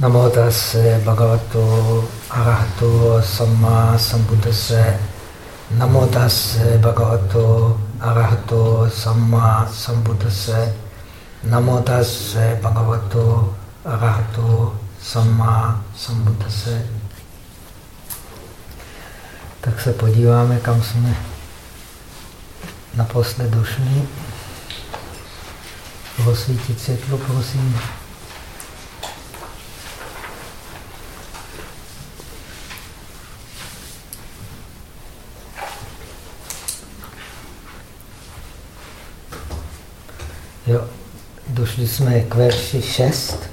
Namo tase bhagavato arahato samma sambuddhase. Namo tase bhagavato arahato samma sambuddhase. Namo tase bhagavato arahato samma sambuddhase. Tak se podíváme, kam jsme naposled došli. Rozsvítit světlo, prosím. Došli jsme k verši 6.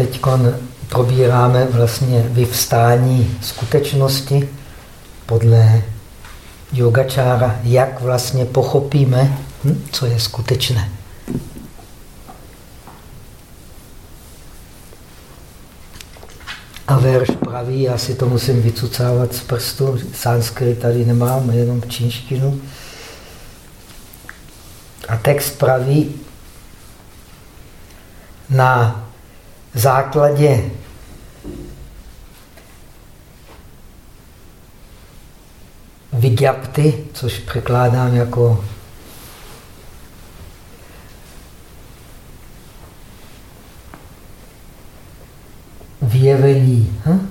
Teď probíráme vlastně vyvstání skutečnosti podle yogačára, jak vlastně pochopíme, hm, co je skutečné. A verš praví, já si to musím vycucávat z prstu, sanskrit tady nemám, jenom čínštinu. A text praví, na základě vigyapty, což překládám jako vyjevení. Hm?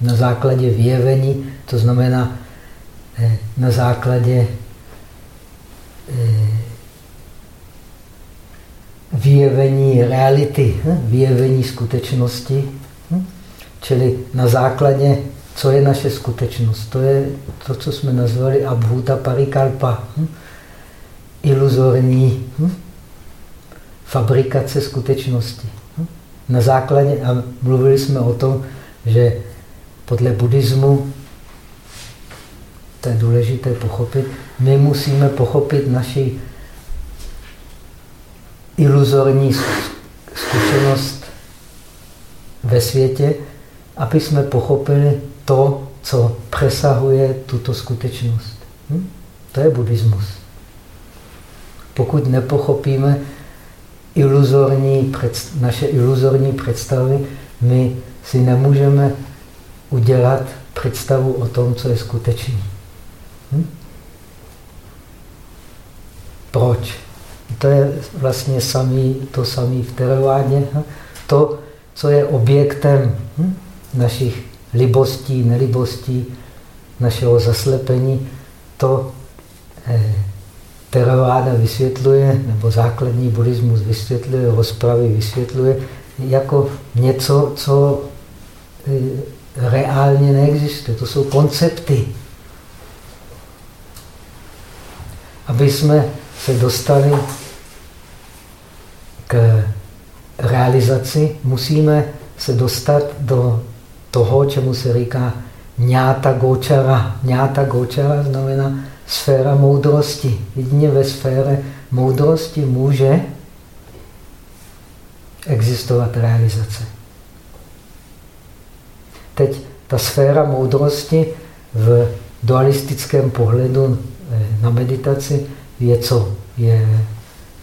Na základě vyjevení, to znamená eh, na základě eh, vyjevení reality, hm? vyjevení skutečnosti. Hm? Čili na základě, co je naše skutečnost. To je to, co jsme nazvali abhuta parikalpa. Hm? Iluzorní fabrikace skutečnosti. Na základě, a mluvili jsme o tom, že podle buddhismu, to je důležité pochopit, my musíme pochopit naši iluzorní zkušenost ve světě, aby jsme pochopili to, co přesahuje tuto skutečnost. Hm? To je buddhismus. Pokud nepochopíme iluzorní, naše iluzorní představy, my si nemůžeme udělat představu o tom, co je skutečný. Hm? Proč? To je vlastně samý, to samé v teravádě. To, co je objektem hm, našich libostí, nelibostí, našeho zaslepení, to eh, teraváda vysvětluje, nebo základní buddhismus vysvětluje, rozpravy vysvětluje, jako něco, co eh, reálně neexistuje. To jsou koncepty. Aby jsme se dostali k realizaci, musíme se dostat do toho, čemu se říká ňáta gočara. Ňáta gočara znamená sféra moudrosti. Jedině ve sféře moudrosti může existovat realizace. Teď ta sféra moudrosti v dualistickém pohledu eh, na meditaci je co? Je,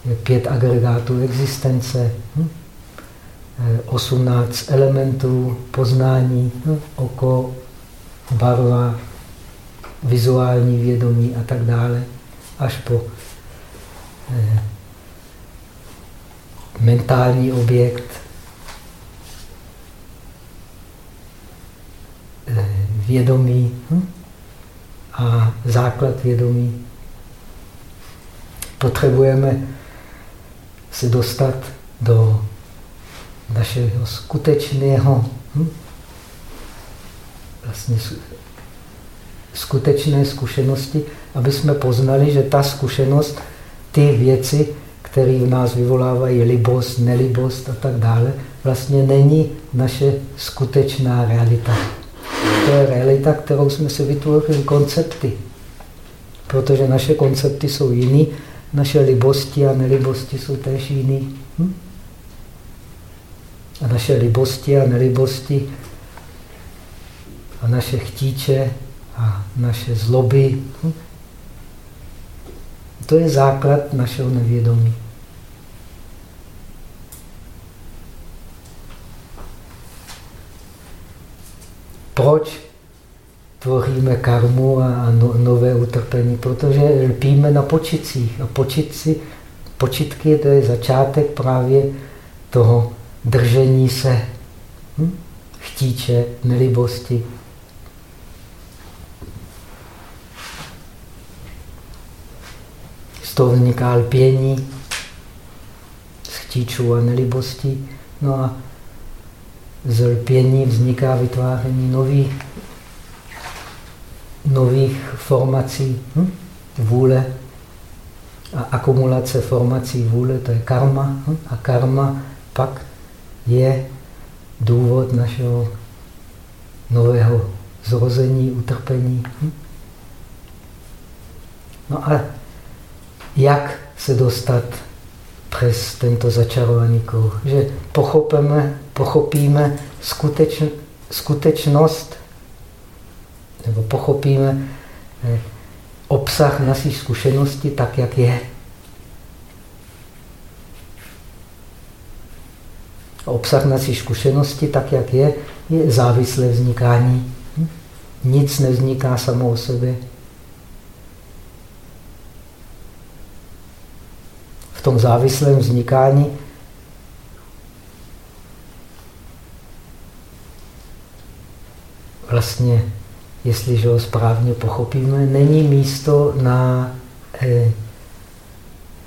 je pět agregátů existence, hm? 18 elementů poznání, hm? oko, barva, vizuální vědomí a tak dále, až po eh, mentální objekt, eh, vědomí hm? a základ vědomí potřebujeme se dostat do našeho skutečného hm, vlastně skutečné zkušenosti, aby jsme poznali, že ta zkušenost, ty věci, které v nás vyvolávají libost, nelibost a tak dále, vlastně není naše skutečná realita. To je realita, kterou jsme si vytvořili koncepty. Protože naše koncepty jsou jiný, naše libosti a nelibosti jsou též jiný. Hm? A naše libosti a nelibosti a naše chtíče a naše zloby. Hm? To je základ našeho nevědomí. Proč tvoříme karmu a no, nové utrpení? Protože lpíme na počitcích. A počitci, počitky to je začátek právě toho držení se, hm? chtíče, nelibosti. Z toho vzniká lpění, z chtíčů a nelibostí. No a z lpění vzniká vytváření nových, nových formací hm? vůle a akumulace formací vůle, to je karma. Hm? A karma pak je důvod našeho nového zrození, utrpení. No a jak se dostat přes tento začarovaný kruh? Že pochopíme, pochopíme skuteč, skutečnost, nebo pochopíme eh, obsah naší zkušenosti tak, jak je. Obsah naší zkušenosti, tak jak je, je závislé vznikání. Hm? Nic nevzniká samo o sobě. V tom závislém vznikání vlastně, jestliže ho správně pochopíme, není místo na eh,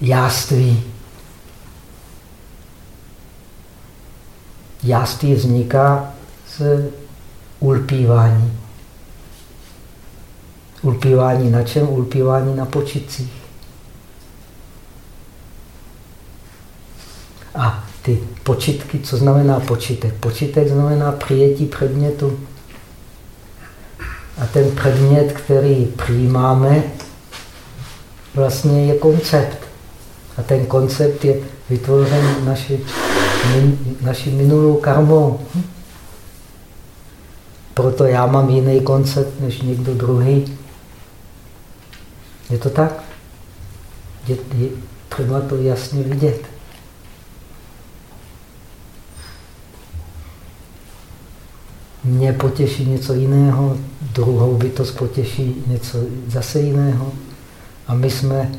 jáství. Jáství vzniká z ulpívání. Ulpívání na čem? Ulpívání na počitcích. A ty počitky, co znamená počitek? Počitek znamená přijetí předmětu. A ten předmět, který přijímáme, vlastně je koncept. A ten koncept je vytvořen naši naši minulou karmou. Proto já mám jiný koncept než někdo druhý. Je to tak? Je, je třeba to jasně vidět. Mě potěší něco jiného, druhou bytost potěší něco zase jiného. A my jsme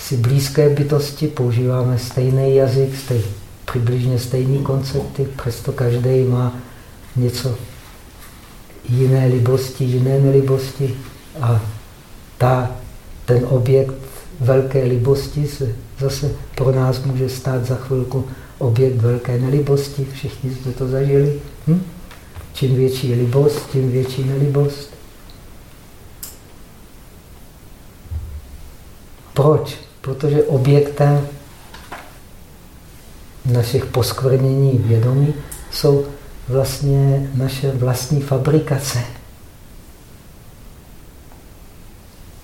si blízké bytosti, používáme stejný jazyk, stejný přibližně stejné koncepty, přesto každý má něco jiné libosti, jiné nelibosti a ta, ten objekt velké libosti se zase pro nás může stát za chvilku objekt velké nelibosti. Všichni jsme to zažili. Hm? Čím větší libost, tím větší nelibost. Proč? Protože objektem našich poskvrnění vědomí jsou vlastně naše vlastní fabrikace.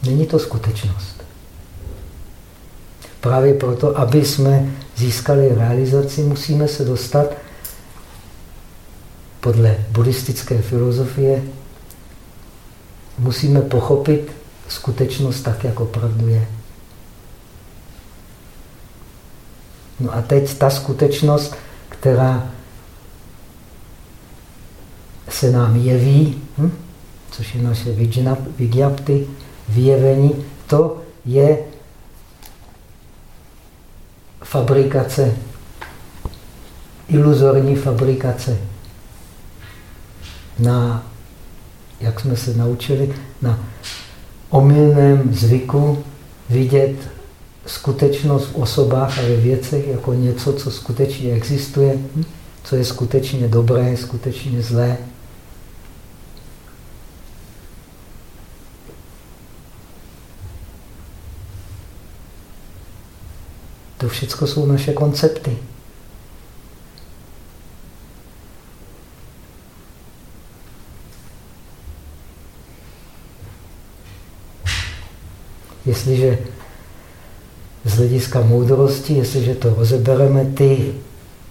Není to skutečnost. Právě proto, aby jsme získali realizaci, musíme se dostat podle buddhistické filozofie, musíme pochopit skutečnost tak, jak opravdu je. No a teď ta skutečnost, která se nám jeví, hm? což je naše vigyapty, vyjevení, to je fabrikace, iluzorní fabrikace na, jak jsme se naučili, na omylném zvyku vidět skutečnost v osobách a ve věcech jako něco, co skutečně existuje, co je skutečně dobré, skutečně zlé. To všechno jsou naše koncepty. Jestliže z hlediska moudrosti, jestliže to rozebereme, ty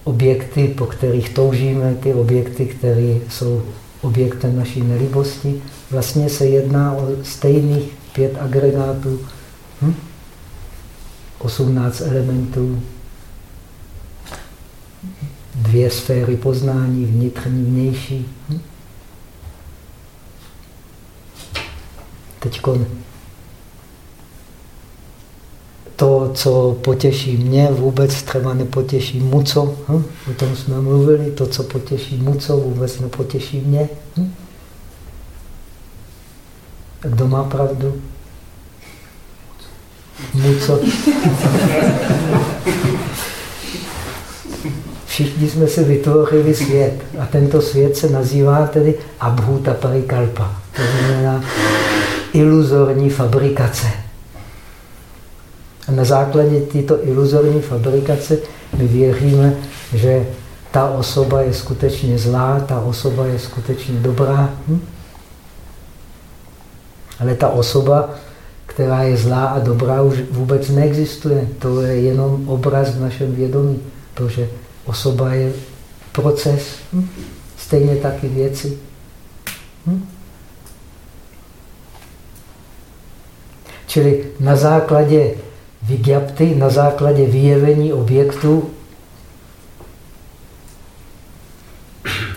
objekty, po kterých toužíme, ty objekty, které jsou objektem naší nelibosti, vlastně se jedná o stejných pět agregátů, hm? 18 elementů, dvě sféry poznání, vnitřní, vnější. Hm? Teď to, co potěší mě, vůbec třeba nepotěší muco. Hm? O tom jsme mluvili. To, co potěší muco, vůbec nepotěší mě. Hm? Kdo má pravdu? Muco. Všichni jsme si vytvořili svět a tento svět se nazývá tedy Abhuta Parikalpa. To znamená iluzorní fabrikace. A na základě této iluzorní fabrikace my věříme, že ta osoba je skutečně zlá, ta osoba je skutečně dobrá. Hm? Ale ta osoba, která je zlá a dobrá, už vůbec neexistuje. To je jenom obraz v našem vědomí, protože osoba je proces, hm? stejně taky věci. Hm? Čili na základě vigyapty na základě vyjevení objektu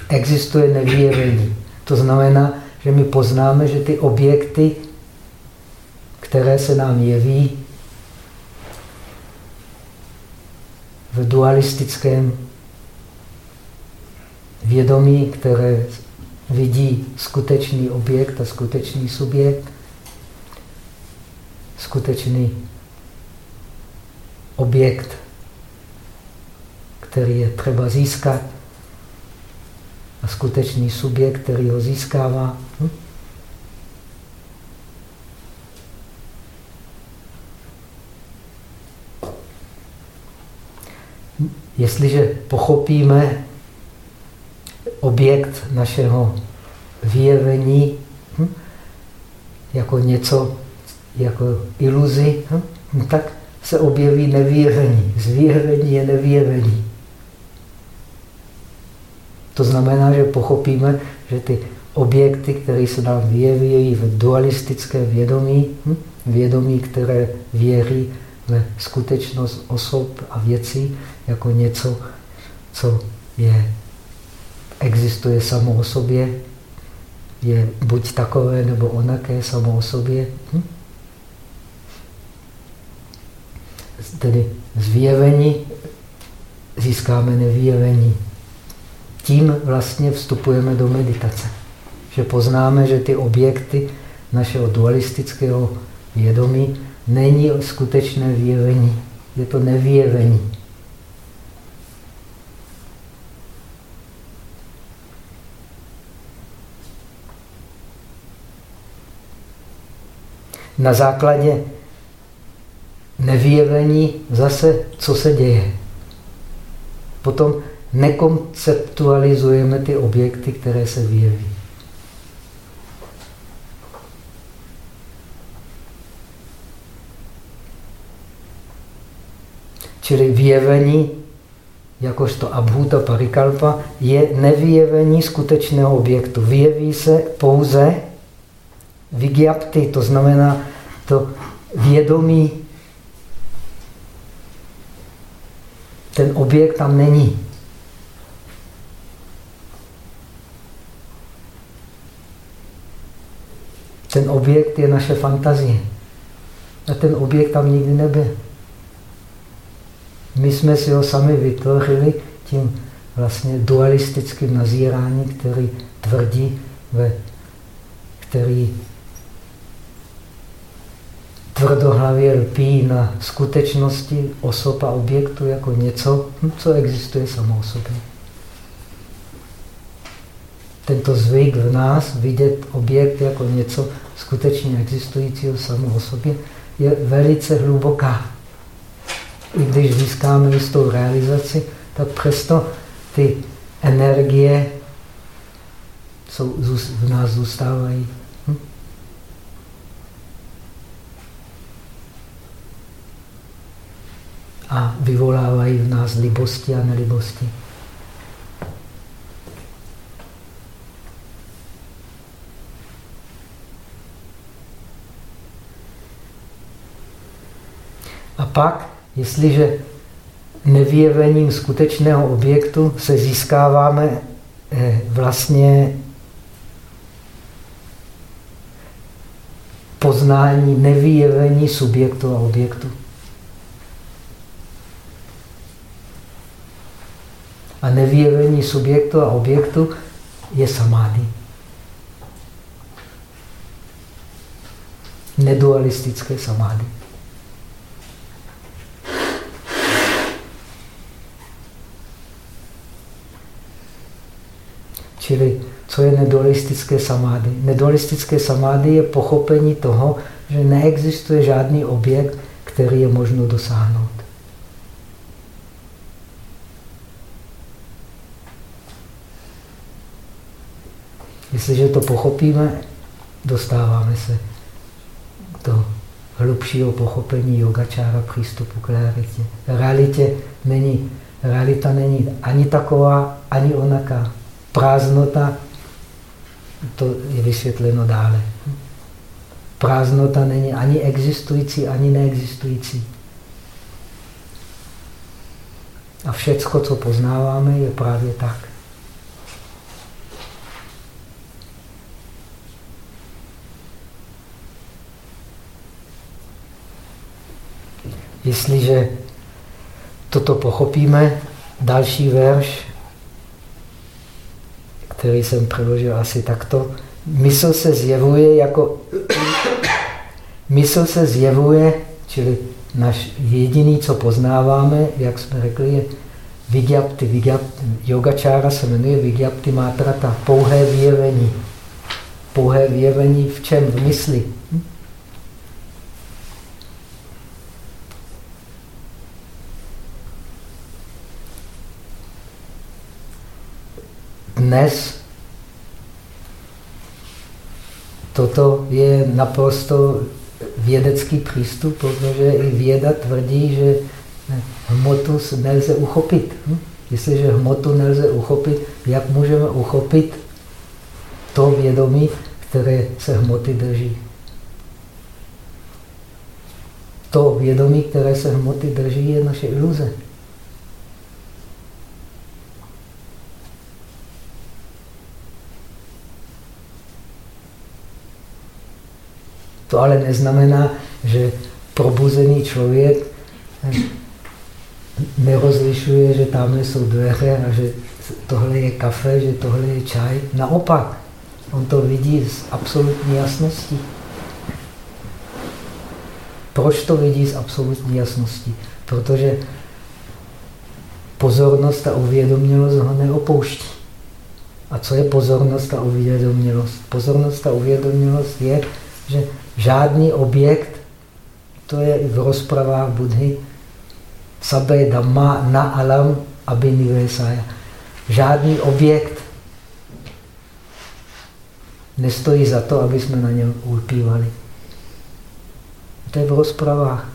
existuje nevyjevení. To znamená, že my poznáme, že ty objekty, které se nám jeví v dualistickém vědomí, které vidí skutečný objekt a skutečný subjekt, skutečný objekt, který je třeba získat a skutečný subjekt, který ho získává. Hm? Jestliže pochopíme objekt našeho vyjevení hm? jako něco, jako iluzi, hm? tak se objeví nevyjevení. Zvyjevení je nevyjevení. To znamená, že pochopíme, že ty objekty, které se nám vyjeví v dualistické vědomí, hm? vědomí, které věří ve skutečnost osob a věcí jako něco, co je, existuje samo o sobě, je buď takové nebo onaké samo o sobě. Hm? Tedy z získáme nevyjevení. Tím vlastně vstupujeme do meditace. Že poznáme, že ty objekty našeho dualistického vědomí není skutečné vyjevení. Je to nevyjevení. Na základě nevyjevení zase, co se děje. Potom nekonceptualizujeme ty objekty, které se vyjeví. Čili vyjevení, jakožto abhuta parikalpa, je nevyjevení skutečného objektu. Vyjeví se pouze vigyapty, to znamená to vědomí Ten objekt tam není. Ten objekt je naše fantazie. A ten objekt tam nikdy nebyl. My jsme si ho sami vytvořili tím vlastně dualistickým nazíráním, který tvrdí, ve, který tvrdohlavě lpí na skutečnosti osob a objektu jako něco, hm, co existuje samo o sobě. Tento zvyk v nás vidět objekt jako něco skutečně existujícího samo o sobě je velice hluboká. i když získáme jistou realizaci, tak přesto ty energie jsou, v nás zůstávají. Hm? A vyvolávají v nás libosti a nelibosti. A pak, jestliže nevyjevením skutečného objektu se získáváme eh, vlastně poznání nevyjevení subjektu a objektu. A nevyjevení subjektu a objektu je samády. Nedualistické samády. Čili co je nedualistické samády? Nedualistické samády je pochopení toho, že neexistuje žádný objekt, který je možno dosáhnout. Jestliže to pochopíme, dostáváme se do hlubšího pochopení yogačára přístupu k realitě. Realitě není, realita není ani taková, ani onaká prázdnota, to je vysvětleno dále. Prázdnota není ani existující, ani neexistující. A všecko, co poznáváme, je právě tak. Jestliže toto pochopíme, další verš který jsem přeložil asi takto. Mysl se zjevuje jako... Mysl se zjevuje, čili naš jediný, co poznáváme, jak jsme řekli, je Vigyapti. Vigyapti. Yogačára se jmenuje Vigyapti Matrata. Pouhé vyjevení. Pouhé vyjevení v čem? V mysli. Hm? Dnes toto je naprosto vědecký přístup, protože i věda tvrdí, že hmotu nelze uchopit. Hm? Jestliže hmotu nelze uchopit, jak můžeme uchopit to vědomí, které se hmoty drží? To vědomí, které se hmoty drží, je naše iluze. To ale neznamená, že probuzený člověk nerozlišuje, že tamhle jsou dveře a že tohle je kafe, že tohle je čaj. Naopak, on to vidí s absolutní jasností. Proč to vidí s absolutní jasností? Protože pozornost a uvědomělost ho neopouští. A co je pozornost a uvědomělost? Pozornost a uvědomělost je, že žádný objekt, to je v rozpravách Budhy, sabe dhamma na alam abhinivesaya. Žádný objekt nestojí za to, aby jsme na něm ulpívali. To je v rozpravách.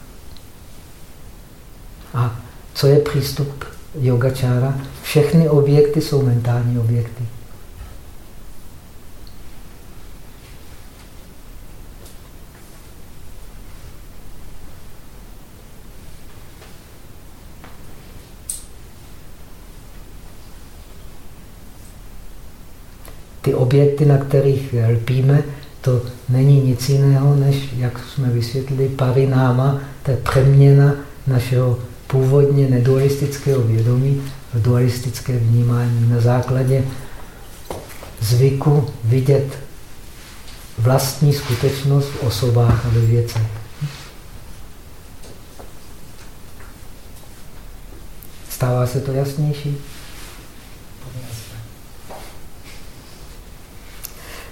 A co je přístup yogačára? Všechny objekty jsou mentální objekty. Ty objekty, na kterých lpíme, to není nic jiného, než, jak jsme vysvětlili, parináma, to je přeměna našeho původně nedualistického vědomí v dualistické vnímání na základě zvyku vidět vlastní skutečnost v osobách a ve věcech. Stává se to jasnější?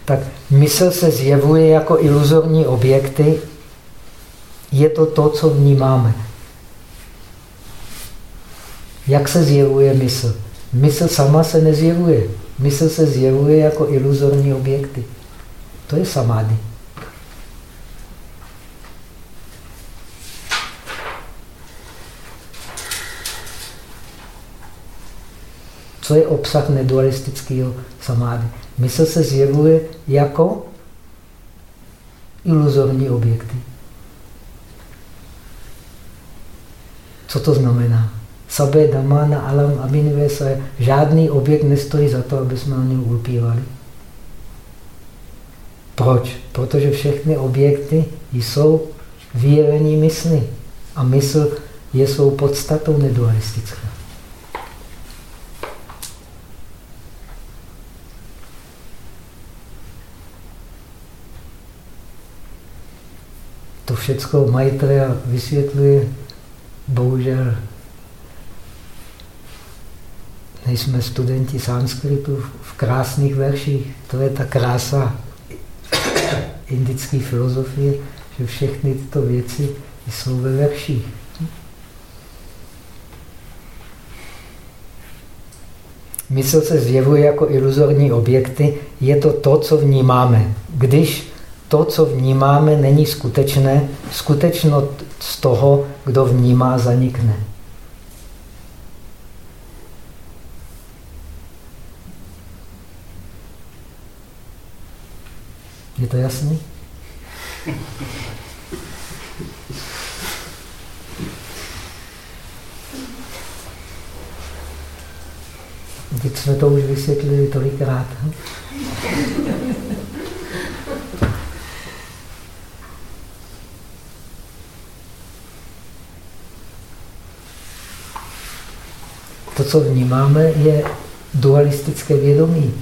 Tak mysl se zjevuje jako iluzorní objekty. Je to to, co vnímáme. Jak se zjevuje mysl? Mysl sama se nezjevuje. Mysl se zjevuje jako iluzorní objekty. To je samády. Co je obsah nedualistického samády? Mysl se zjevuje jako iluzorní objekty. Co to znamená? Sabé na alam abinivesa. Žádný objekt nestojí za to, aby jsme na něm ulpívali. Proč? Protože všechny objekty jsou vyjevení mysli. A mysl je svou podstatou nedualistická. To všechno Maitreya vysvětluje, bohužel nejsme studenti sanskritu v krásných verších. To je ta krása indické filozofie, že všechny tyto věci jsou ve verších. Mysl se zjevuje jako iluzorní objekty. Je to to, co vnímáme. Když to, co vnímáme, není skutečné, skutečnost z toho, kdo vnímá, zanikne. Je to jasný? Teď jsme to už vysvětlili tolikrát. To, co vnímáme, je dualistické vědomí.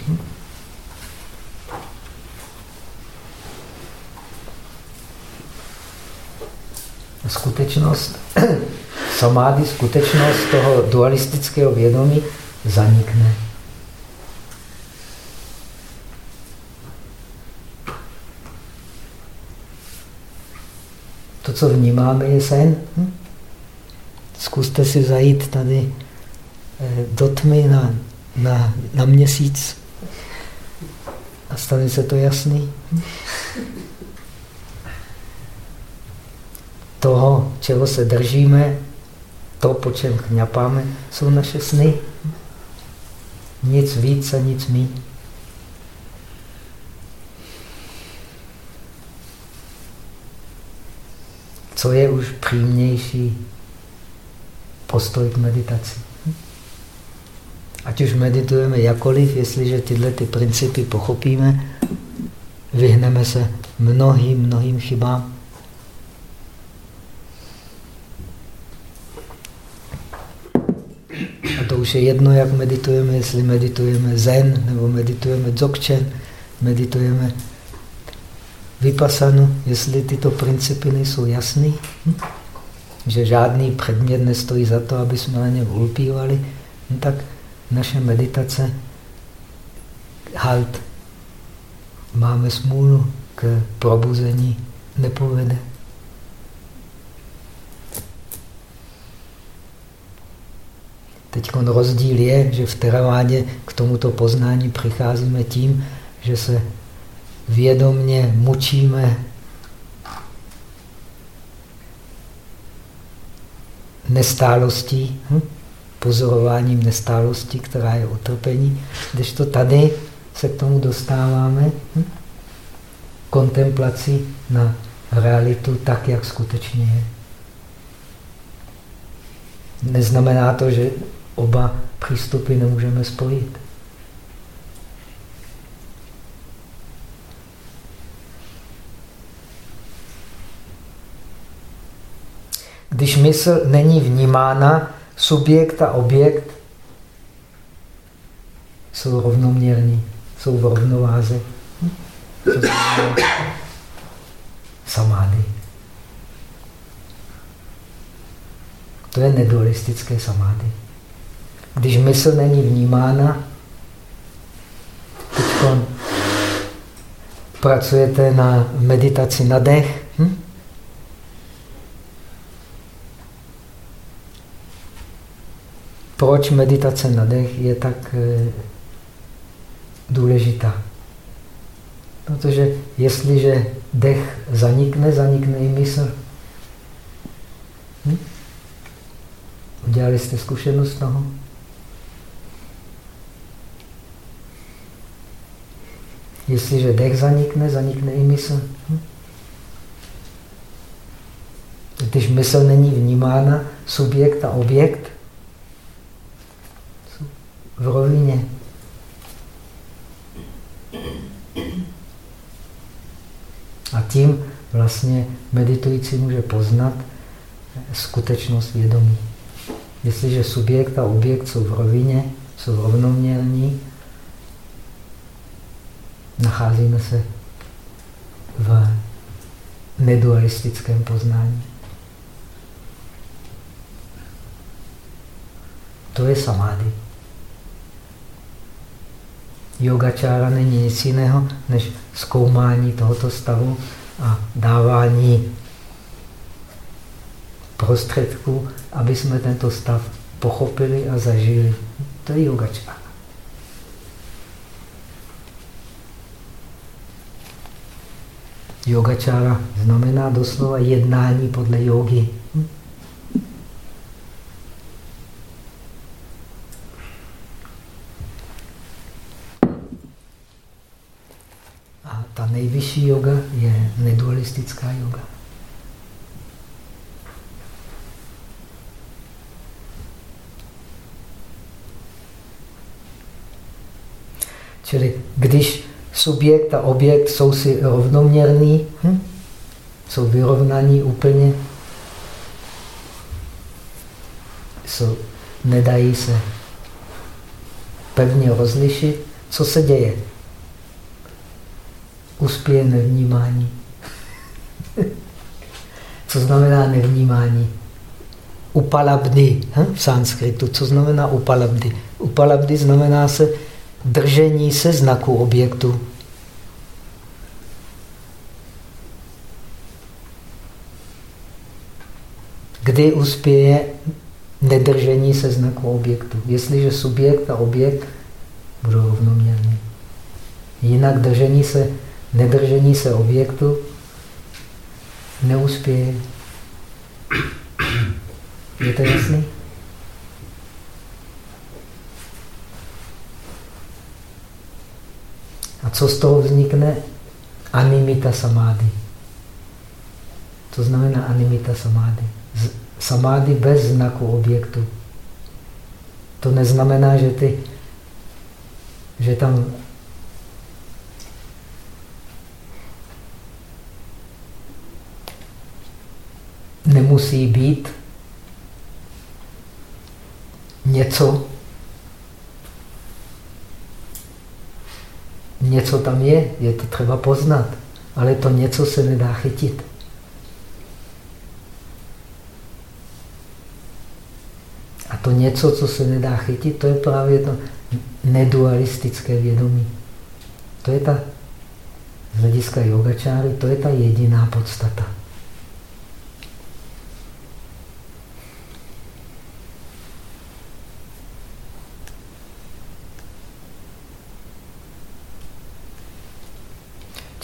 skutečnost, samády, skutečnost toho dualistického vědomí zanikne. To, co vnímáme, je sen. Hm? Zkuste si zajít tady do tmy na, na, na měsíc a stane se to jasný. Toho, čeho se držíme, to, po čem chňapáme, jsou naše sny. Nic víc a nic míň. Co je už přímější postoj k meditaci? Ať už meditujeme jakoliv, jestliže tyhle ty principy pochopíme, vyhneme se mnohým, mnohým chybám. to už je jedno, jak meditujeme, jestli meditujeme zen, nebo meditujeme dzogchen, meditujeme vypasanu, jestli tyto principy nejsou jasný, hm? že žádný předmět nestojí za to, aby jsme na něm ulpívali, no tak naše meditace halt, máme smůlu k probuzení, nepovede. Teď rozdíl je, že v teravádě k tomuto poznání přicházíme tím, že se vědomně mučíme nestálostí, hm? Pozorováním nestálosti, která je utrpení, to tady se k tomu dostáváme hm? kontemplací na realitu tak, jak skutečně je. Neznamená to, že oba přístupy nemůžeme spojit. Když mysl není vnímána, subjekt a objekt jsou rovnoměrní, jsou v rovnováze. Samády. To je nedualistické samády. Když mysl není vnímána, teď pracujete na meditaci na dech, hm? Proč meditace na dech je tak eh, důležitá. Protože jestliže dech zanikne, zanikne i mysl. Hm? Udělali jste zkušenost toho? Jestliže dech zanikne, zanikne i mysl. Hm? Když mysl není vnímána, subjekt a objekt v rovině. A tím vlastně meditující může poznat skutečnost vědomí. Jestliže subjekt a objekt jsou v rovině, jsou rovnoměrní, nacházíme se v nedualistickém poznání. To je samády. Yogačára není nic jiného, než zkoumání tohoto stavu a dávání prostředků, aby jsme tento stav pochopili a zažili. To je yogačára. Yogačára znamená doslova jednání podle jogy. A ta nejvyšší yoga je nedualistická yoga. Čili když subjekt a objekt jsou si rovnoměrný, hm? jsou vyrovnaní úplně, jsou, nedají se pevně rozlišit, co se děje. Uspěje nevnímání. co znamená nevnímání? Upalabdy hm? v sanskritu. Co znamená upalabdy? Upalabdy znamená se držení se znaku objektu. Kdy uspěje nedržení se znaku objektu? Jestliže subjekt a objekt budou rovnoměrní. Jinak držení se, nedržení se objektu neuspěje. Je to jasný? A co z toho vznikne? Animita samády. To znamená animita samády. Samády bez znaku objektu. To neznamená, že, ty, že tam nemusí být něco, Něco tam je, je to třeba poznat, ale to něco se nedá chytit. A to něco, co se nedá chytit, to je právě to nedualistické vědomí. To je ta, z hlediska yogačáry, to je ta jediná podstata.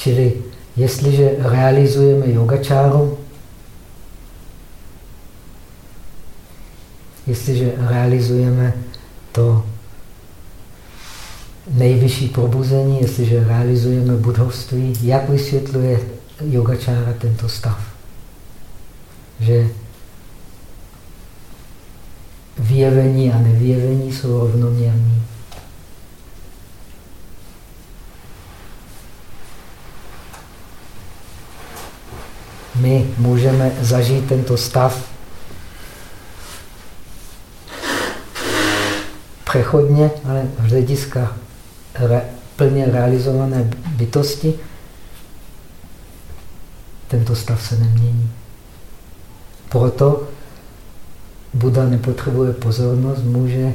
Čili jestliže realizujeme yogačáru, jestliže realizujeme to nejvyšší probuzení, jestliže realizujeme budovství, jak vysvětluje yogačára tento stav? Že vyjevení a nevyjevení jsou rovnoměrní. My můžeme zažít tento stav přechodně, ale v hlediska re, plně realizované bytosti tento stav se nemění. Proto Buda nepotřebuje pozornost, může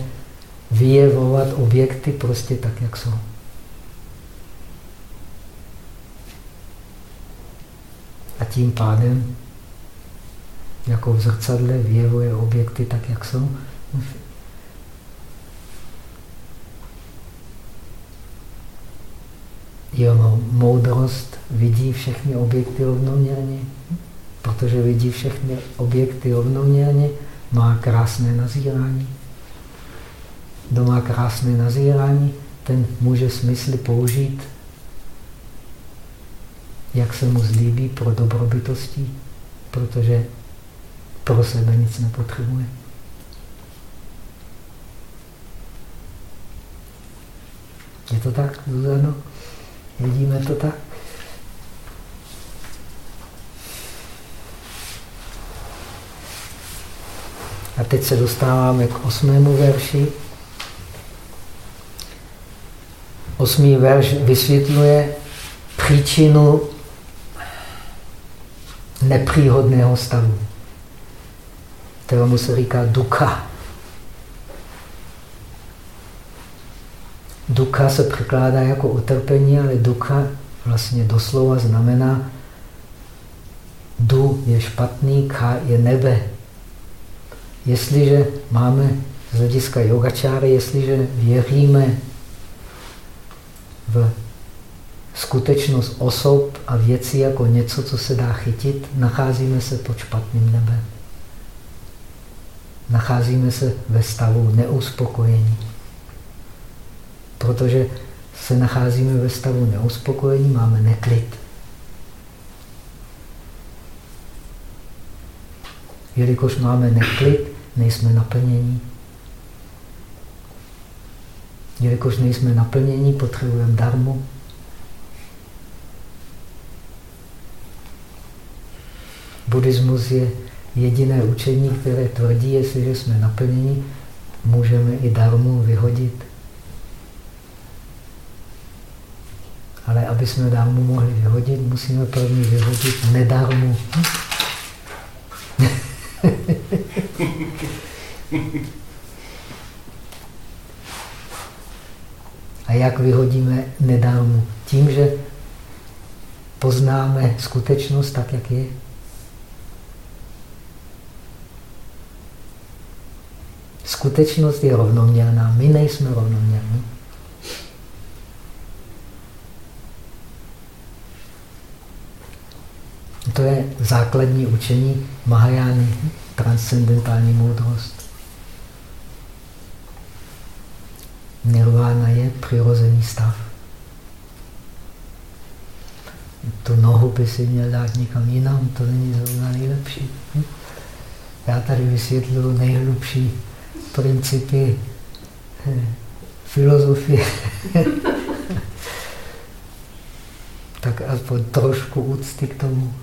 vyjevovat objekty prostě tak, jak jsou. a tím pádem jako v zrcadle vyjevuje objekty tak, jak jsou. Jeho moudrost vidí všechny objekty rovnoměrně, protože vidí všechny objekty rovnoměrně, má krásné nazírání. Kdo má krásné nazírání, ten může smysly použít jak se mu zlíbí pro dobrobytosti, protože pro sebe nic nepotřebuje. Je to tak, Zuzano? Vidíme to tak? A teď se dostáváme k osmému verši. Osmý verš vysvětluje příčinu nepříhodného stavu, kterému se říká duka. Duka se překládá jako utrpení, ale duka vlastně doslova znamená du je špatný, ka je nebe. Jestliže máme z hlediska yogačáry, jestliže věříme v skutečnost osob a věcí jako něco, co se dá chytit, nacházíme se pod špatným nebem. Nacházíme se ve stavu neuspokojení. Protože se nacházíme ve stavu neuspokojení, máme neklid. Jelikož máme neklid, nejsme naplnění. Jelikož nejsme naplnění, potřebujeme darmu. Buddhismus je jediné učení, které tvrdí, jestliže jsme naplněni, můžeme i darmu vyhodit. Ale aby jsme darmu mohli vyhodit, musíme první vyhodit nedarmu. A jak vyhodíme nedarmu? Tím, že poznáme skutečnost tak, jak je. Skutečnost je rovnoměrná, my nejsme rovnoměrní. To je základní učení Mahajány, transcendentální moudrost. Nirvana je přirozený stav. Tu nohu by si měl dát někam jinam, to není zrovna nejlepší. Já tady vysvětluji nejhlubší principy eh, filozofie. tak aspoň trošku úcty k tomu.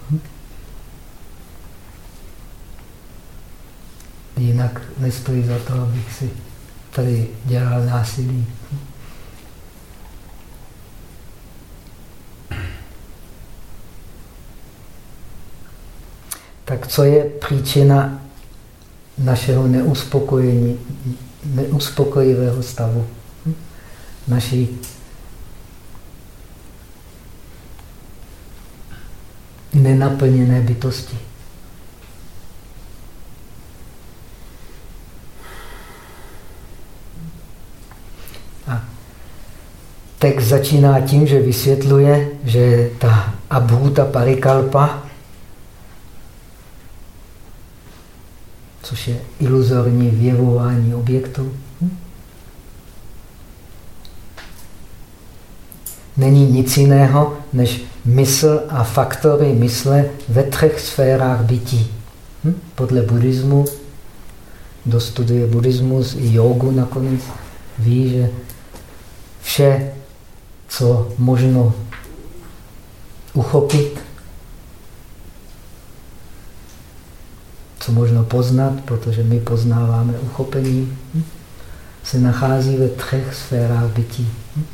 Jinak nestojí za to, abych si tady dělal násilí. Tak co je příčina našeho neuspokojení, neuspokojivého stavu? Naší nenaplněné bytosti. A text začíná tím, že vysvětluje, že ta abhuta parikalpa, což je iluzorní vyjevování objektu, není nic jiného než mysl a faktory mysle ve třech sférách bytí. Hm? Podle buddhismu, kdo studuje buddhismus i jogu nakonec, ví, že vše, co možno uchopit, co možno poznat, protože my poznáváme uchopení, hm? se nachází ve třech sférách bytí. Hm?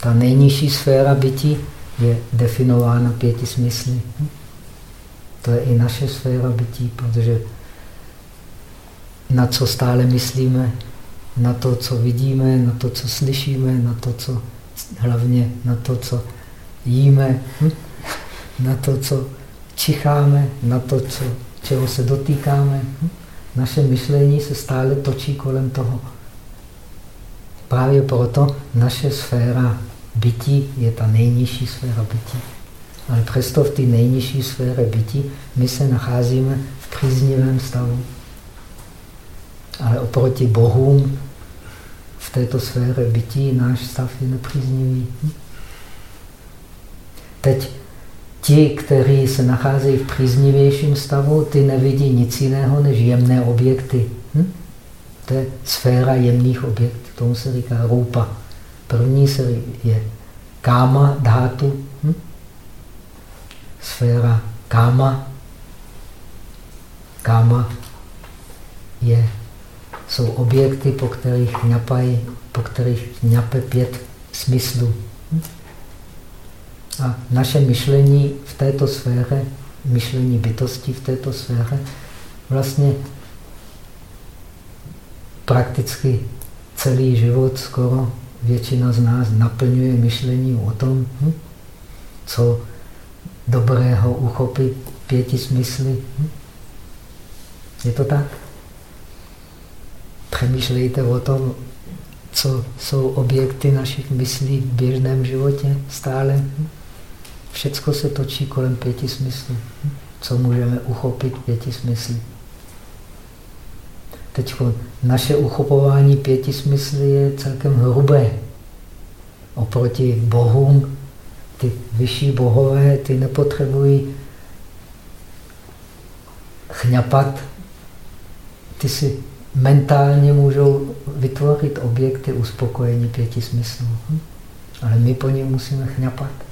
Ta nejnižší sféra bytí je definována pěti smysly. To je i naše sféra bytí, protože na co stále myslíme, na to, co vidíme, na to, co slyšíme, na to, co hlavně na to, co jíme, na to, co čicháme, na to, co, čeho se dotýkáme. Naše myšlení se stále točí kolem toho. Právě proto naše sféra bytí je ta nejnižší sféra bytí. Ale přesto v té nejnižší sféře bytí my se nacházíme v příznivém stavu. Ale oproti Bohům v této sféře bytí náš stav je nepříznivý. Teď ti, kteří se nacházejí v příznivějším stavu, ty nevidí nic jiného než jemné objekty. Hm? To je sféra jemných objektů, tomu se říká rupa. První se je káma, dhátu, hm? sféra káma. Káma je, jsou objekty, po kterých ňapají, po kterých ňape pět smyslů. A naše myšlení v této sféře, myšlení bytosti v této sféře, vlastně prakticky celý život skoro většina z nás naplňuje myšlení o tom, hm, co dobrého uchopit pěti smysly. Hm. Je to tak? Přemýšlejte o tom, co jsou objekty našich myslí v běžném životě stále. Hm. Všecko se točí kolem pěti smyslů. Co můžeme uchopit pěti smysly? Teď naše uchopování pěti smysly je celkem hrubé. Oproti bohům, ty vyšší bohové, ty nepotřebují chňapat, ty si mentálně můžou vytvořit objekty uspokojení pěti smyslů. Ale my po ně musíme chňapat.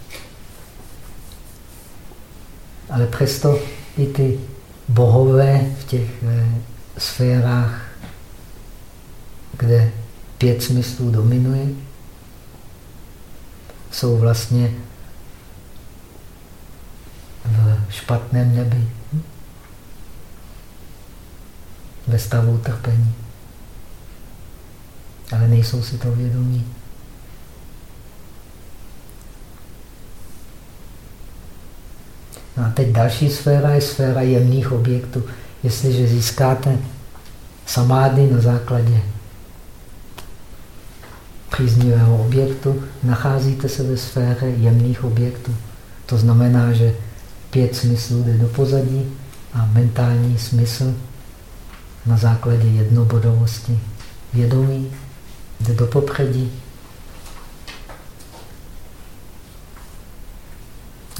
Ale přesto i ty bohové v těch eh, sférách, kde pět smyslů dominuje, jsou vlastně v špatném nebi, ve stavu trpení. Ale nejsou si to vědomí. No a teď další sféra je sféra jemných objektů. Jestliže získáte samády na základě příznivého objektu, nacházíte se ve sféře jemných objektů. To znamená, že pět smyslů jde do pozadí a mentální smysl na základě jednobodovosti vědomí jde do popředí.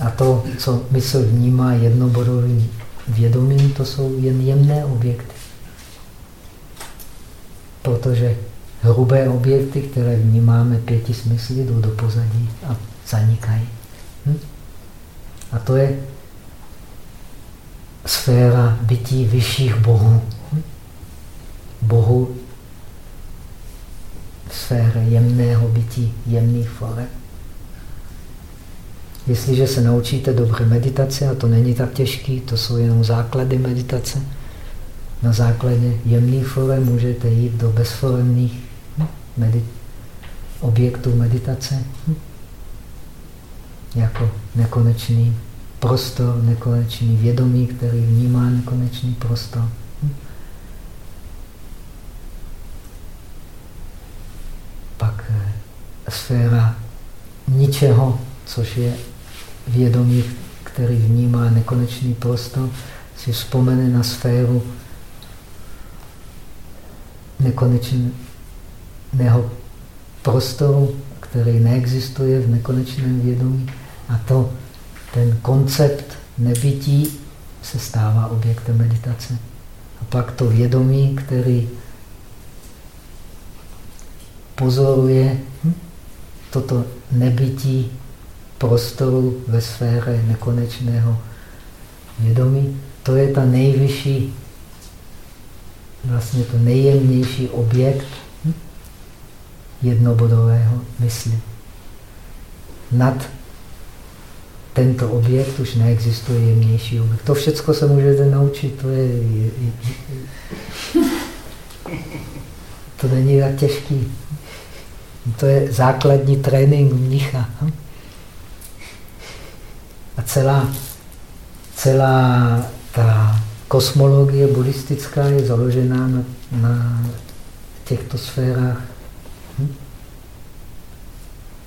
A to, co mysl vnímá jednobodovým vědomím, to jsou jen jemné objekty. Protože hrubé objekty, které vnímáme pěti smysly, jdou do pozadí a zanikají. Hm? A to je sféra bytí vyšších bohů. Hm? Bohu sféra jemného bytí, jemných forem. Jestliže se naučíte dobře meditace, a to není tak těžký, to jsou jenom základy meditace, na základě jemných forem můžete jít do bezforemných medit objektů meditace, jako nekonečný prostor, nekonečný vědomí, který vnímá nekonečný prostor. Pak eh, sféra ničeho, což je vědomí, který vnímá nekonečný prostor, si vzpomene na sféru nekonečného prostoru, který neexistuje v nekonečném vědomí. A to, ten koncept nebytí se stává objektem meditace. A pak to vědomí, který pozoruje toto nebytí prostoru ve sféře nekonečného vědomí, to je ta nejvyšší, vlastně to nejjemnější objekt hm, jednobodového mysli. Nad tento objekt už neexistuje jemnější objekt. To všechno se můžete naučit, to je, to není tak těžký. To je základní trénink mnicha. Celá, celá ta kosmologie buddhistická je založená na, na těchto sférách. Hm?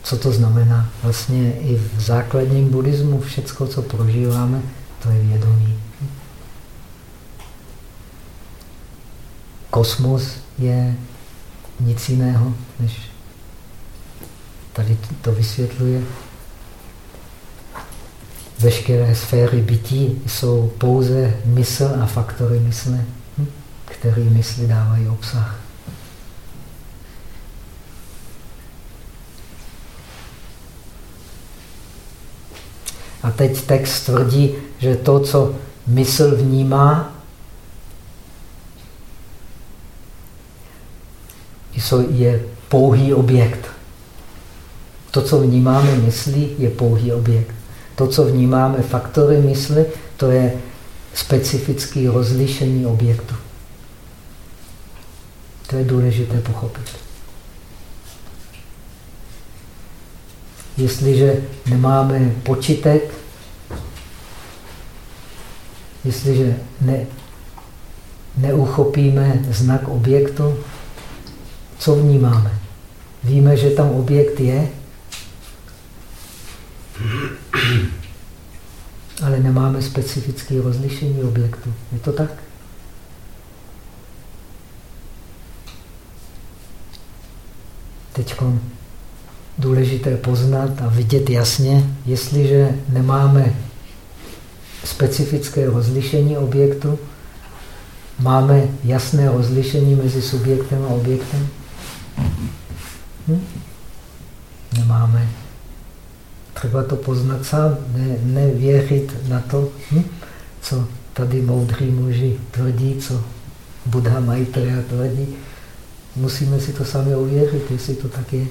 Co to znamená? Vlastně i v základním buddhismu všecko, co prožíváme, to je vědomí. Kosmos je nic jiného, než tady to vysvětluje. Veškeré sféry bytí jsou pouze mysl a faktory mysle, hm, které mysli dávají obsah. A teď text tvrdí, že to, co mysl vnímá, je pouhý objekt. To, co vnímáme myslí, je pouhý objekt. To, co vnímáme faktory mysli, to je specifické rozlišení objektu. To je důležité pochopit. Jestliže nemáme počítek, jestliže ne, neuchopíme znak objektu, co vnímáme? Víme, že tam objekt je, ale nemáme specifické rozlišení objektu. Je to tak? Teď důležité poznat a vidět jasně, jestliže nemáme specifické rozlišení objektu, máme jasné rozlišení mezi subjektem a objektem? Hm? Nemáme. Třeba to poznat sám, ne, nevěřit na to, hm? co tady moudrý muži tvrdí, co Buddha Maitreya tvrdí. Musíme si to sami uvěřit, jestli to tak je.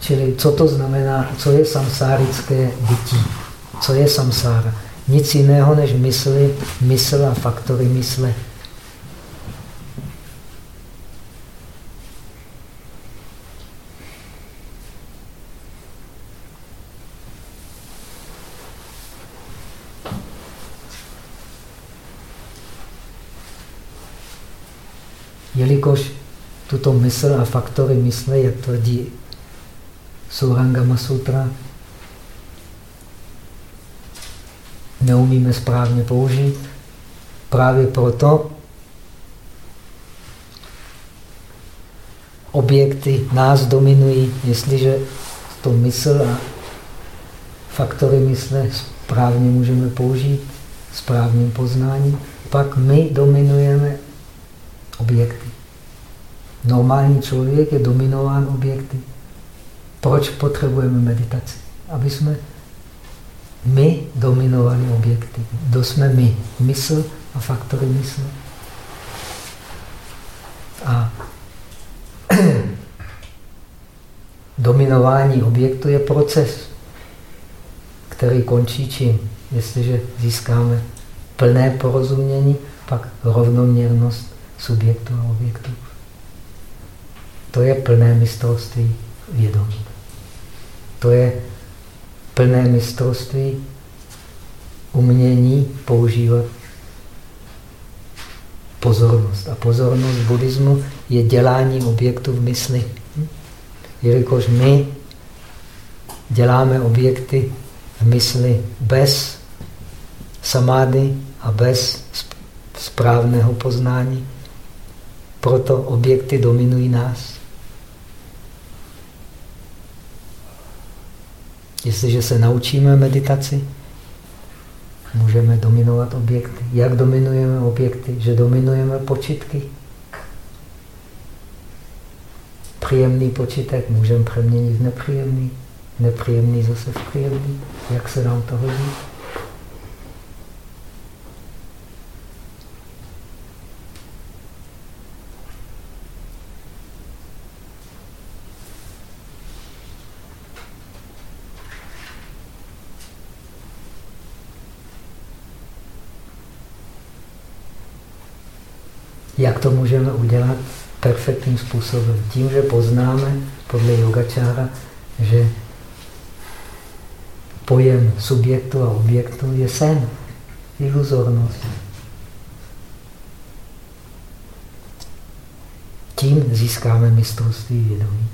Čili co to znamená, co je samsárické bytí, co je samsára. Nic jiného než mysli, mysl a faktory mysle. Jelikož tuto mysl a faktory mysle, jak tvrdí Surangama Sutra, neumíme správně použít. Právě proto objekty nás dominují, jestliže to mysl a faktory mysle správně můžeme použít, správným poznáním, pak my dominujeme objekty. Normální člověk je dominován objekty. Proč potřebujeme meditaci? Aby jsme my dominovali objekty. Kdo jsme my? Mysl a faktory mysle. A dominování objektu je proces, který končí čím? Jestliže získáme plné porozumění, pak rovnoměrnost subjektu a objektu. To je plné mistrovství vědomí. To je plné mistrovství umění používat pozornost. A pozornost buddhismu je dělání objektu v mysli. Jelikož my děláme objekty v mysli bez samády a bez správného poznání, proto objekty dominují nás. Jestliže se naučíme meditaci, můžeme dominovat objekty. Jak dominujeme objekty? Že dominujeme počitky. Příjemný počítek můžeme přeměnit v nepříjemný. Nepříjemný zase v příjemný. Jak se nám to hodí? můžeme udělat perfektním způsobem. Tím, že poznáme podle yogačára, že pojem subjektu a objektu je sen, iluzornost. Tím získáme mistrovství vědomí.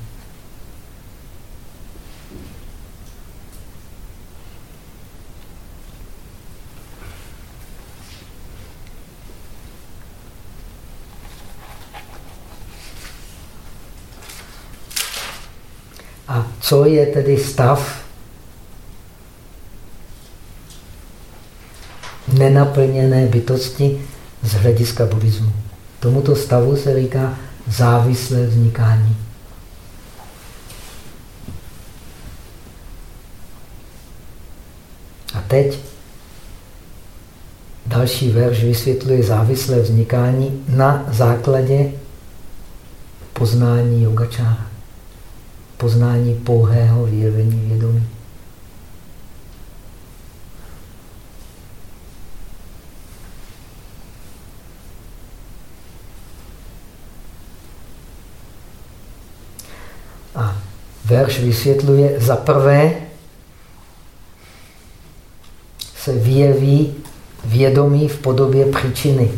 A co je tedy stav nenaplněné bytosti z hlediska buddhismu? Tomuto stavu se říká závislé vznikání. A teď další verš vysvětluje závislé vznikání na základě poznání yogačára poznání pouhého vyjevení vědomí. A verš vysvětluje, za prvé se vyjeví vědomí v podobě příčiny.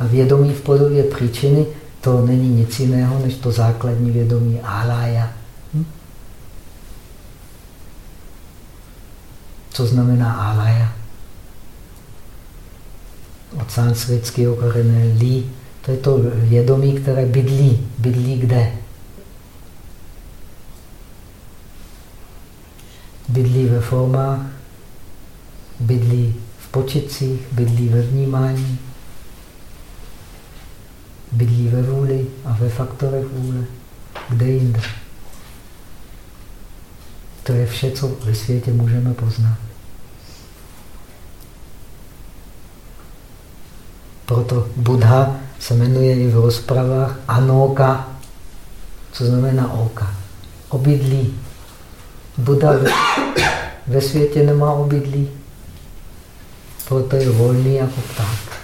A vědomí v podobě příčiny to není nic jiného, než to základní vědomí alaya. Hm? Co znamená alaya? Od sanskritského korene lí. To je to vědomí, které bydlí. Bydlí kde? Bydlí ve formách, bydlí v početcích, bydlí ve vnímání, bydlí ve vůli a ve faktorech vůle. Kde jinde? To je vše, co ve světě můžeme poznat. Proto Buddha se jmenuje i v rozpravách Anoka, co znamená oka. Obydlí. Buddha ve světě nemá obydlí, proto je volný jako pták.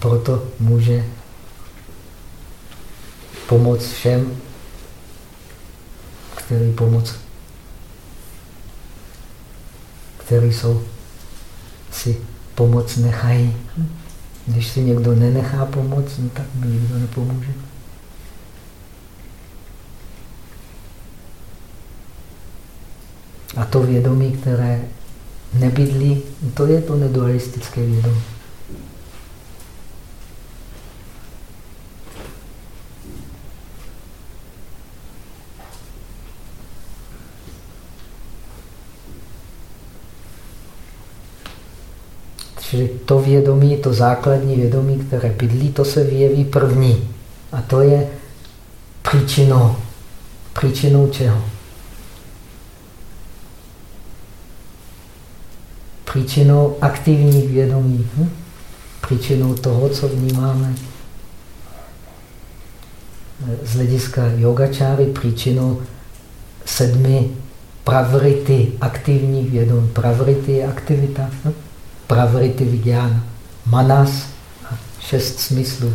Proto může pomoct všem, který pomoc, který jsou, si pomoc nechají. Když si někdo nenechá pomoc, no tak mi nikdo nepomůže. A to vědomí, které nebydlí, to je to nedualistické vědomí. Čili to vědomí, to základní vědomí, které bydlí, to se vyjeví první. A to je příčinou. Příčinou čeho? Příčinou aktivních vědomí. Hm? Příčinou toho, co vnímáme z hlediska yogačáry, příčinou sedmi pravrity aktivních vědomí. Pravrity je aktivita. Hm? Pravrity vigyána, manas a šest smyslů.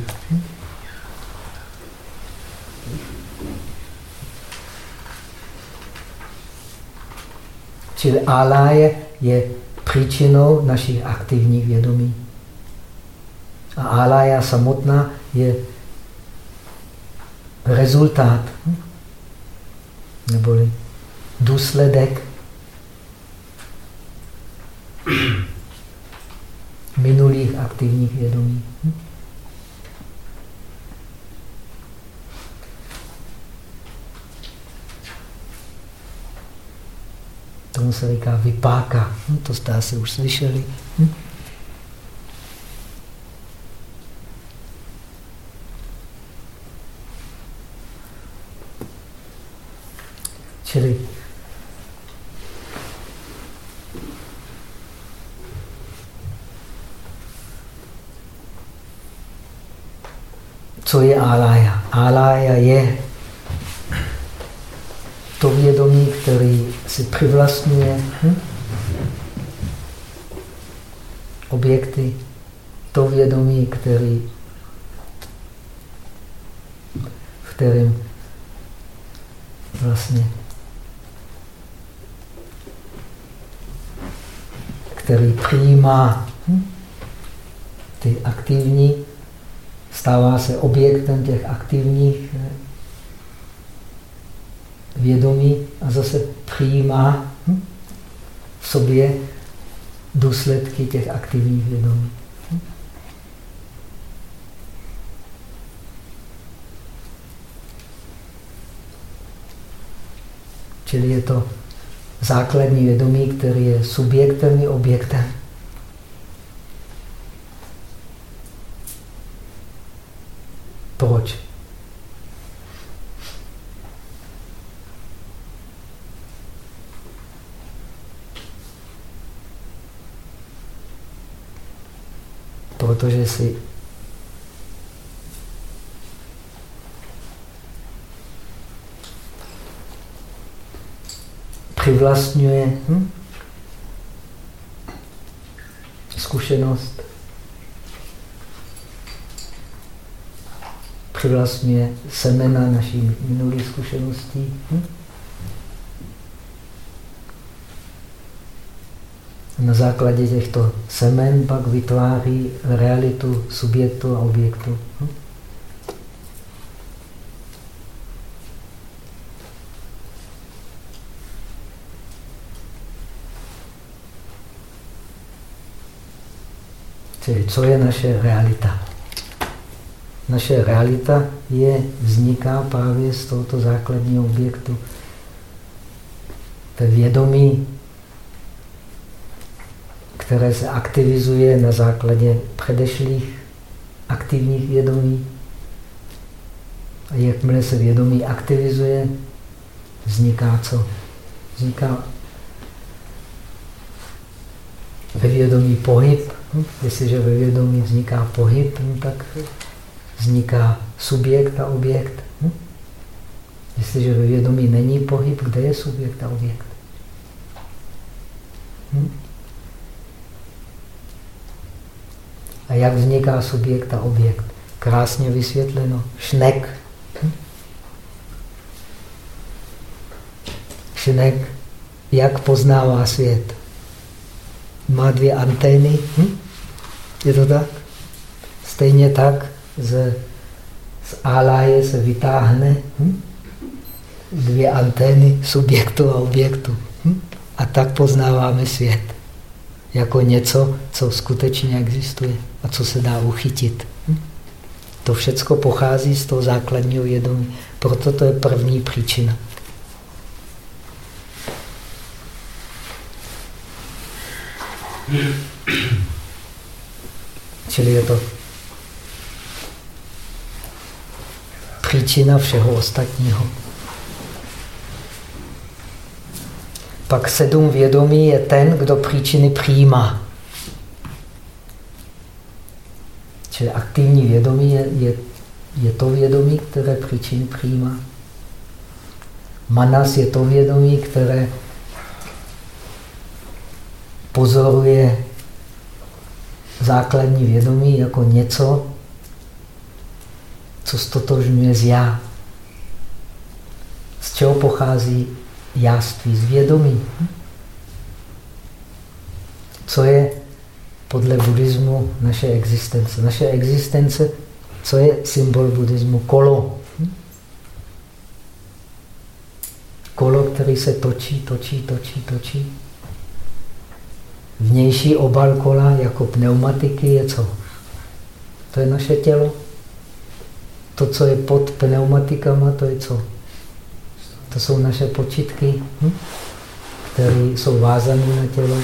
Čili aláje je příčinou našich aktivních vědomí. A alája samotná je rezultát, neboli důsledek minulých aktivních vědomí. Hm? Tomu se říká vypáka. Hm? To jste asi už slyšeli. Hm? Čili co je alája. Alája je to vědomí, který si přivlastňuje hm? objekty, to vědomí, který, v kterém vlastně který přijímá hm? ty aktivní, stává se objektem těch aktivních eh, vědomí a zase přijímá hm, v sobě důsledky těch aktivních vědomí. Čili je to základní vědomí, který je subjektem i objektem. Proč? Protože si přivlastňuje hm? zkušenost, přivlastňuje semena naší minulé zkušeností. Hm? Na základě těchto semen pak vytváří realitu subjektu a objektu. Hm? Čili co je naše realita? Naše realita je, vzniká právě z tohoto základního objektu. To vědomí, které se aktivizuje na základě předešlých aktivních vědomí. A jakmile se vědomí aktivizuje, vzniká co? Vzniká ve vědomí pohyb. Hm? Jestliže ve vědomí vzniká pohyb, hm, tak vzniká subjekt a objekt. Hm? Jestliže ve vědomí není pohyb, kde je subjekt a objekt? Hm? A jak vzniká subjekt a objekt? Krásně vysvětleno. Šnek. Hm? Šnek, jak poznává svět? Má dvě antény. Hm? Je to tak? Stejně tak z, z áláje se vytáhne hm? dvě antény subjektu a objektu. A tak poznáváme svět. Jako něco, co skutečně existuje a co se dá uchytit. Hm? To všechno pochází z toho základního vědomí. Proto to je první příčina. Čili je to příčina všeho ostatního. Pak sedm vědomí je ten, kdo příčiny přijímá. Čili aktivní vědomí je, je, je to vědomí, které příčiny přijímá. Manas je to vědomí, které pozoruje základní vědomí jako něco, co stotožňuje z já. Z čeho pochází jáství? Z vědomí. Co je podle buddhismu naše existence? Naše existence, co je symbol buddhismu? Kolo. Kolo, který se točí, točí, točí, točí. Vnější obal kola jako pneumatiky je co? To je naše tělo. To, co je pod pneumatikama, to je co? To jsou naše počitky, hm? které jsou vázané na tělo.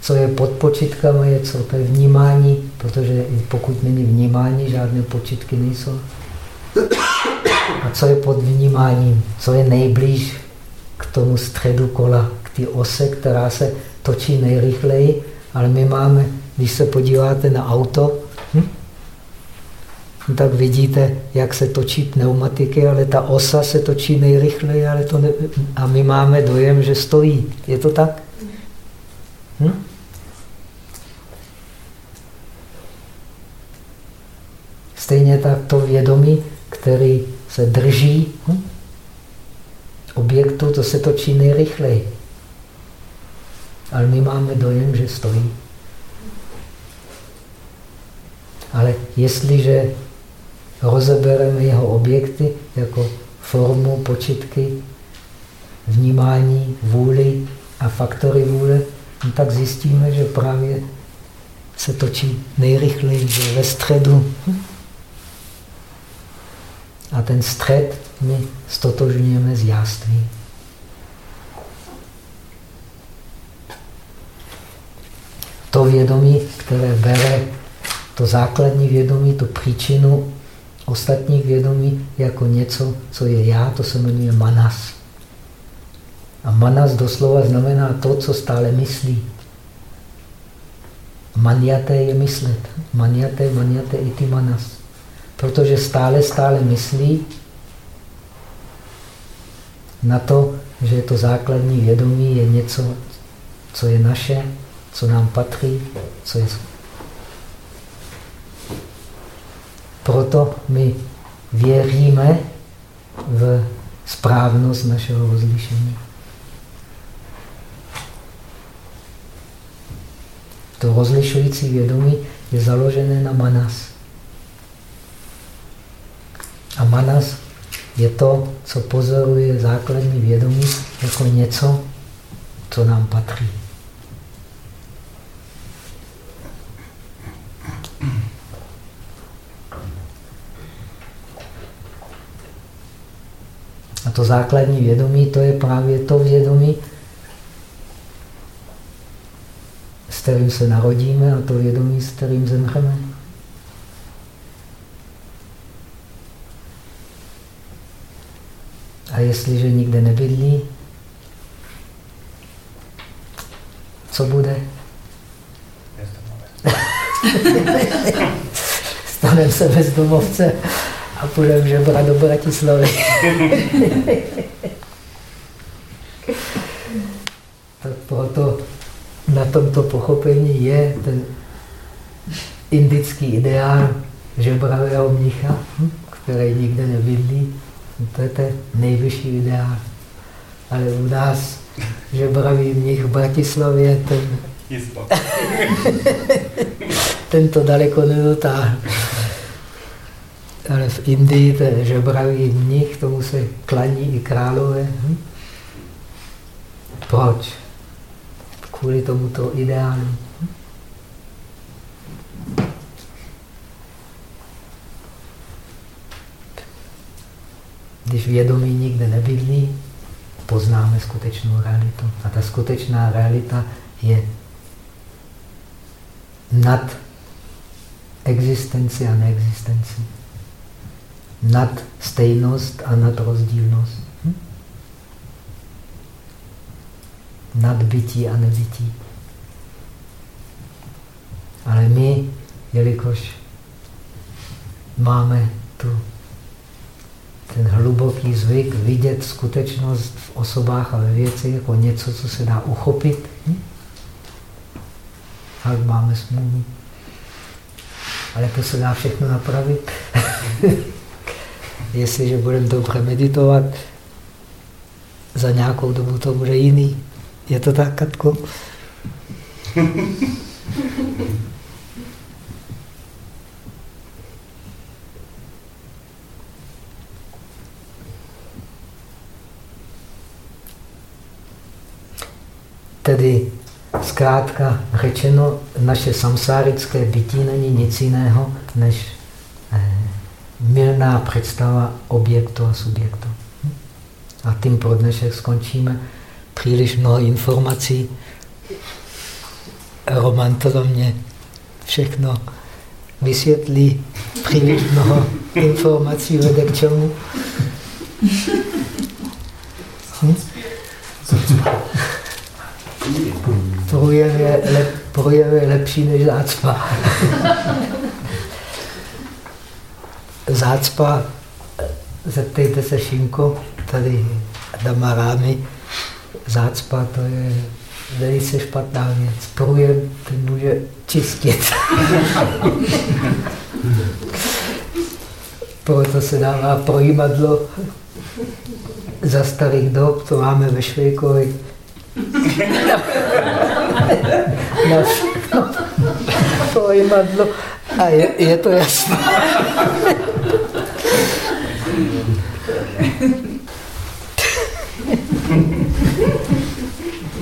Co je pod počitkama, je co? To je vnímání, protože pokud není vnímání, žádné počitky nejsou. A co je pod vnímáním? Co je nejblíž k tomu středu kola, k té ose, která se točí nejrychleji, ale my máme, když se podíváte na auto, hm? No tak vidíte, jak se točí pneumatiky, ale ta osa se točí nejrychleji, ale to ne... a my máme dojem, že stojí. Je to tak? Hm? Stejně tak to vědomí, který se drží hm? objektu, to se točí nejrychleji. Ale my máme dojem, že stojí. Ale jestliže rozebereme jeho objekty jako formu, počitky, vnímání, vůli a faktory vůle, no tak zjistíme, že právě se točí nejrychleji ve středu. A ten střed my stotožňujeme s jáství. To vědomí, které bere to základní vědomí, tu příčinu ostatních vědomí jako něco, co je já, to se jmenuje manas. A manas doslova znamená to, co stále myslí. Manjate je myslet. Manjate, manjate i ty manas. Protože stále, stále myslí na to, že to základní vědomí je něco, co je naše, co nám patří, co je Proto my věříme v správnost našeho rozlišení. To rozlišující vědomí je založené na manas. A manas je to, co pozoruje základní vědomí jako něco, co nám patří. A to základní vědomí, to je právě to vědomí, s kterým se narodíme a to vědomí, s kterým zemřeme. Jestliže nikde nebydlí, co bude? Staneme se bezdomovce a půjdeme žebrat do Bratislavy. tak proto na tomto pochopení je ten indický ideál žebravého mnicha, který nikde nebydlí. To je ten nejvyšší ideál. Ale u nás žebravý mnich v Bratislavě, ten, ten to daleko nedotáhl. Ale v Indii ten žebravý mnich, tomu se klaní i králové. Hm? Proč? Kvůli tomuto ideálu. Když vědomí nikde nebydlí, poznáme skutečnou realitu. A ta skutečná realita je nad existenci a neexistenci nad stejnost a nad rozdílnost. Hm? Nad bytí a nebytí. Ale my, jelikož máme tu, ten hluboký zvyk vidět skutečnost v osobách a ve věci jako něco, co se dá uchopit, hm? máme smůlu. Ale to se dá všechno napravit. jestliže budeme dobře meditovat, za nějakou dobu to bude jiný. Je to tak, Katko? Tedy zkrátka řečeno, naše samsárické bytí není nic jiného, než milná představa objektu a subjektu. A tím pro dnešek skončíme. Příliš mnoho informací. Roman to mě všechno vysvětlí. Příliš mnoho informací vede k čemu? Hm? Projev je, lep, projev je lepší než zácpa zácpa, zeptejte se Šinko, tady Damarámy, zácpa to je velice špatná věc. Průjem ten může čistit. Proto se dává projímadlo za starých dob, to máme ve Švejkovi. Na, na, projímadlo A je, je to jasné.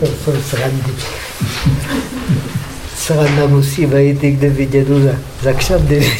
to jsou srandy. Sranda musí být i kdyby dědu za, za kšandy.